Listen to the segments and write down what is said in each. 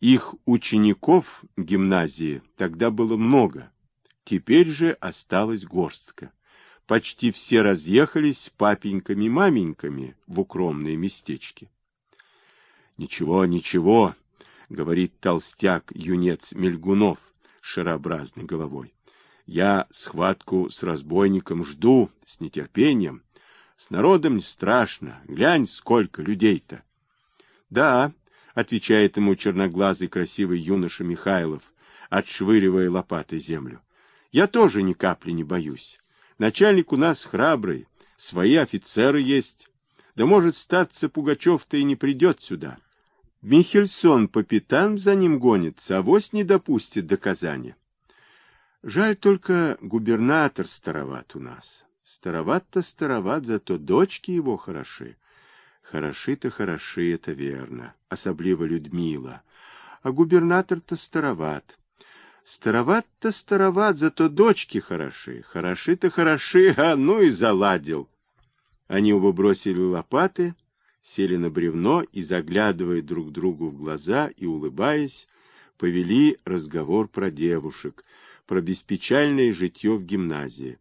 Их учеников гимназии тогда было много, теперь же осталось горстка. Почти все разъехались папеньками-маменьками в укромные местечки. Ничего, ничего, говорит толстяк юнец Мельгунов шарообразной головой. Я схватку с разбойником жду с нетерпением. С народом не страшно. Глянь, сколько людей-то. Да, отвечает ему черноглазый красивый юноша Михайлов, отшвыривая лопатой землю. Я тоже ни капли не боюсь. Начальник у нас храбрый, свои офицеры есть. Да может, статься Пугачев-то и не придет сюда. Михельсон по пятам за ним гонится, а вось не допустит до Казани. Жаль только губернатор староват у нас. Староват-то староват, зато дочки его хороши. Хороши-то хороши, это верно, особливо Людмила. А губернатор-то староват. Староват-то староват, зато дочки хороши. Хороши-то хороши, а ну и заладил. Они оба бросили лопаты, сели на бревно и, заглядывая друг другу в глаза и улыбаясь, повели разговор про девушек, про беспечальное житье в гимназии.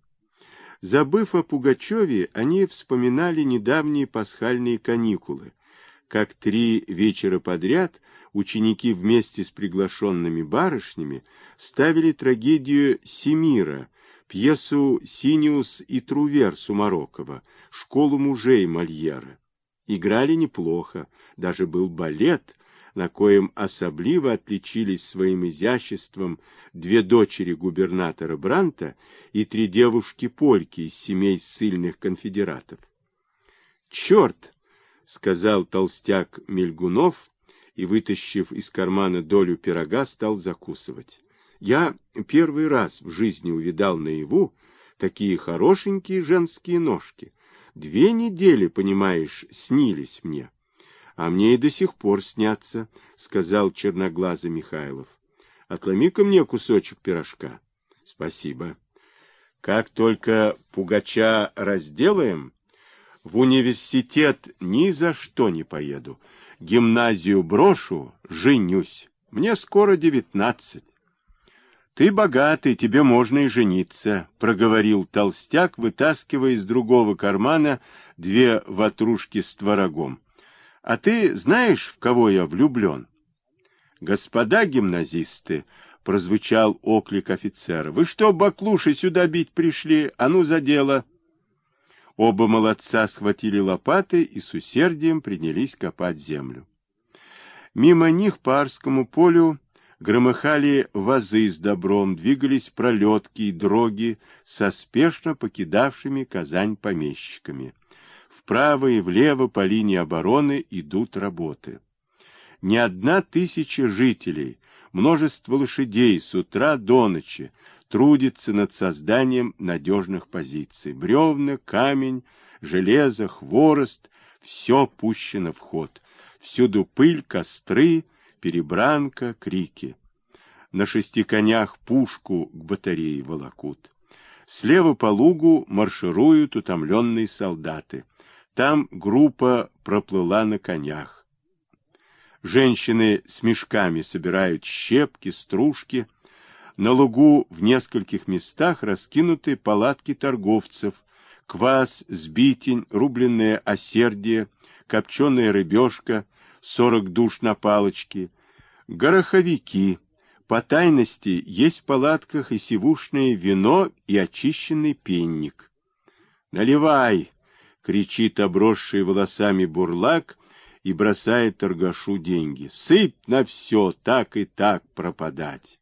Забыв о Пугачеве, они вспоминали недавние пасхальные каникулы, как три вечера подряд ученики вместе с приглашенными барышнями ставили трагедию Семира, пьесу «Синиус и Трувер» Сумарокова, школу мужей Мольера. Играли неплохо, даже был балет, на коем особливо отличились своим изяществом две дочери губернатора Бранта и три девушки-польки из семей ссыльных конфедератов. «Черт!» — сказал толстяк Мельгунов и, вытащив из кармана долю пирога, стал закусывать. «Я первый раз в жизни увидал наяву такие хорошенькие женские ножки. Две недели, понимаешь, снились мне. А мне и до сих пор снятся, — сказал черноглазый Михайлов. Отломи-ка мне кусочек пирожка. Спасибо. Как только пугача разделаем, в университет ни за что не поеду. Гимназию брошу, женюсь. Мне скоро девятнадцать. Ты богатый, тебе можно и жениться, проговорил толстяк, вытаскивая из другого кармана две ватрушки с творогом. А ты знаешь, в кого я влюблен? Господа гимназисты, прозвучал оклик офицера. Вы что, баклуши, сюда бить пришли? А ну за дело! Оба молодца схватили лопаты и с усердием принялись копать землю. Мимо них по Арскому полю громыхали вазы с добром, двигались пролетки и дроги со спешно покидавшими Казань помещиками. Вправо и влево по линии обороны идут работы. Не одна тысяча жителей, множество лошадей с утра до ночи трудится над созданием надежных позиций. Бревна, камень, железо, хворост — все пущено в ход. Всюду пыль, костры — перебранка, крики. На шести конях пушку к батарее волокут. Слева по лугу маршируют утомленные солдаты. Там группа проплыла на конях. Женщины с мешками собирают щепки, стружки. На лугу в нескольких местах раскинуты палатки торговцев, квас, сбитень, рубленное осердие, копченая рыбешка, сорок душ на палочке, гороховики. По тайности есть в палатках и сивушное вино, и очищенный пенник. «Наливай!» — кричит обросший волосами бурлак и бросает торгашу деньги. «Сыпь на все, так и так пропадать!»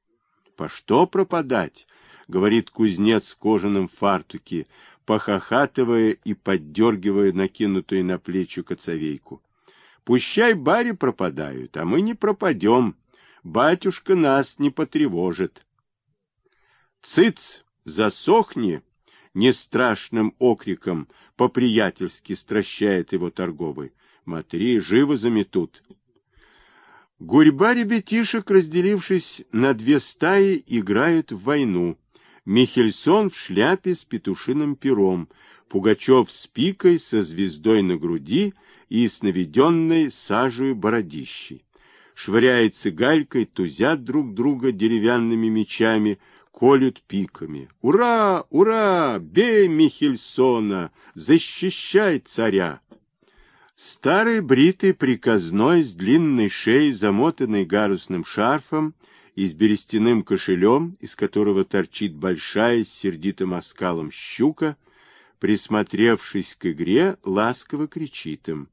«По что пропадать?» — говорит кузнец в кожаном фартуке, похохатывая и поддергивая накинутую на плечи коцовейку. Пущай баре пропадают, а мы не пропадем. Батюшка нас не потревожит. Цыц, засохни! Не страшным окриком по-приятельски стращает его торговый. Матри, живо заметут. Гурьба ребятишек, разделившись на две стаи, играют в войну. Михельсон в шляпе с петушиным пером, Пугачев с пикой со звездой на груди и с наведенной сажей бородищей. швыряется галькой, тузят друг друга деревянными мечами, колют пиками. «Ура! Ура! Бей Михельсона! Защищай царя!» Старый бритый приказной с длинной шеей, замотанный гарусным шарфом и с берестяным кошелем, из которого торчит большая с сердитым оскалом щука, присмотревшись к игре, ласково кричит им.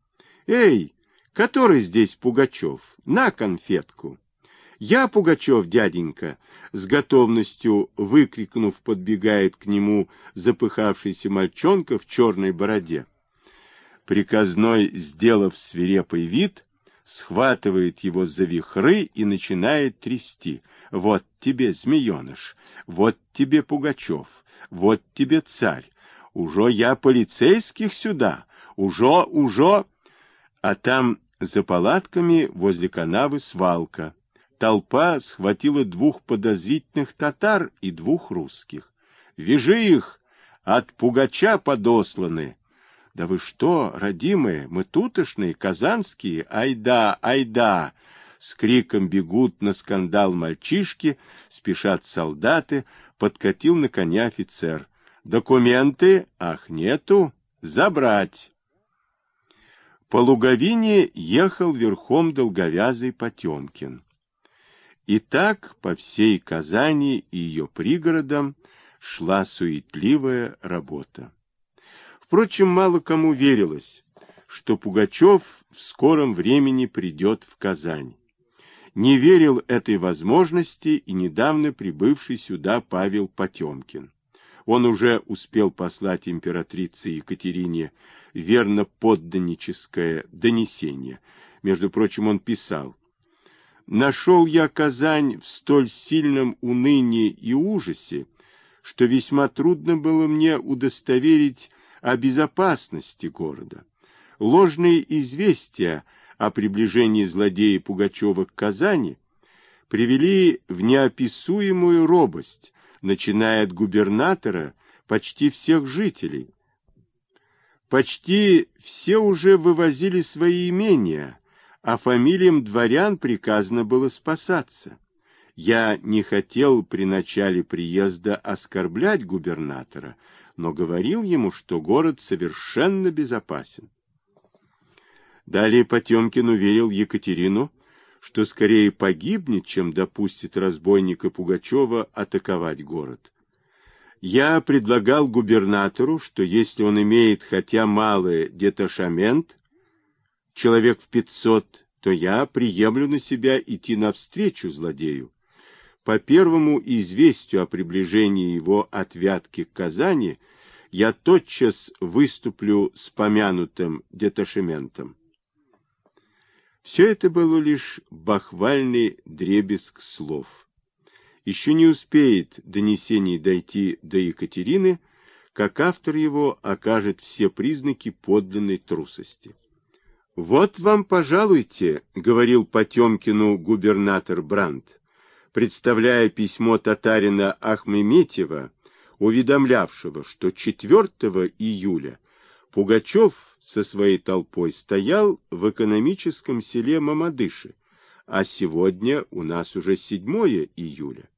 «Эй, который здесь Пугачев? На конфетку!» «Я Пугачев, дяденька!» С готовностью выкрикнув, подбегает к нему запыхавшийся мальчонка в черной бороде. Приказной, сделав свирепый вид, схватывает его за вихры и начинает трясти. «Вот тебе, змееныш! Вот тебе, Пугачев! Вот тебе, царь! Ужо я полицейских сюда! Ужо, ужо!» А там за палатками возле канавы свалка. Толпа схватила двух подозрительных татар и двух русских. «Вяжи их! От пугача подосланы!» Да вы что, родимые, мы тутошные, казанские, айда, айда! С криком бегут на скандал мальчишки, спешат солдаты, подкатил на коня офицер. Документы? Ах, нету. Забрать. По луговине ехал верхом долговязый Потемкин. И так по всей Казани и ее пригородам шла суетливая работа. Впрочем, мало кому верилось, что Пугачев в скором времени придет в Казань. Не верил этой возможности и недавно прибывший сюда Павел Потемкин. Он уже успел послать императрице Екатерине верно подданническое донесение. Между прочим, он писал, «Нашел я Казань в столь сильном унынии и ужасе, что весьма трудно было мне удостоверить о безопасности города. Ложные известия о приближении злодея Пугачева к Казани привели в неописуемую робость, начиная от губернатора почти всех жителей. Почти все уже вывозили свои имения, а фамилиям дворян приказано было спасаться. Я не хотел при начале приезда оскорблять губернатора, но говорил ему, что город совершенно безопасен. Далее Потемкин уверил Екатерину, что скорее погибнет, чем допустит разбойника Пугачева атаковать город. Я предлагал губернатору, что если он имеет хотя малый деташамент, человек в пятьсот, то я приемлю на себя идти навстречу злодею. По первому известию о приближении его отвятки к Казани я тотчас выступлю с помянутым деташементом. Все это было лишь бахвальный дребезг слов. Еще не успеет донесение дойти до Екатерины, как автор его окажет все признаки подлинной трусости. «Вот вам, пожалуйте», — говорил Потемкину губернатор Брандт, представляя письмо татарина Ахмеметьева, уведомлявшего, что 4 июля Пугачев со своей толпой стоял в экономическом селе Мамадыши, а сегодня у нас уже 7 июля.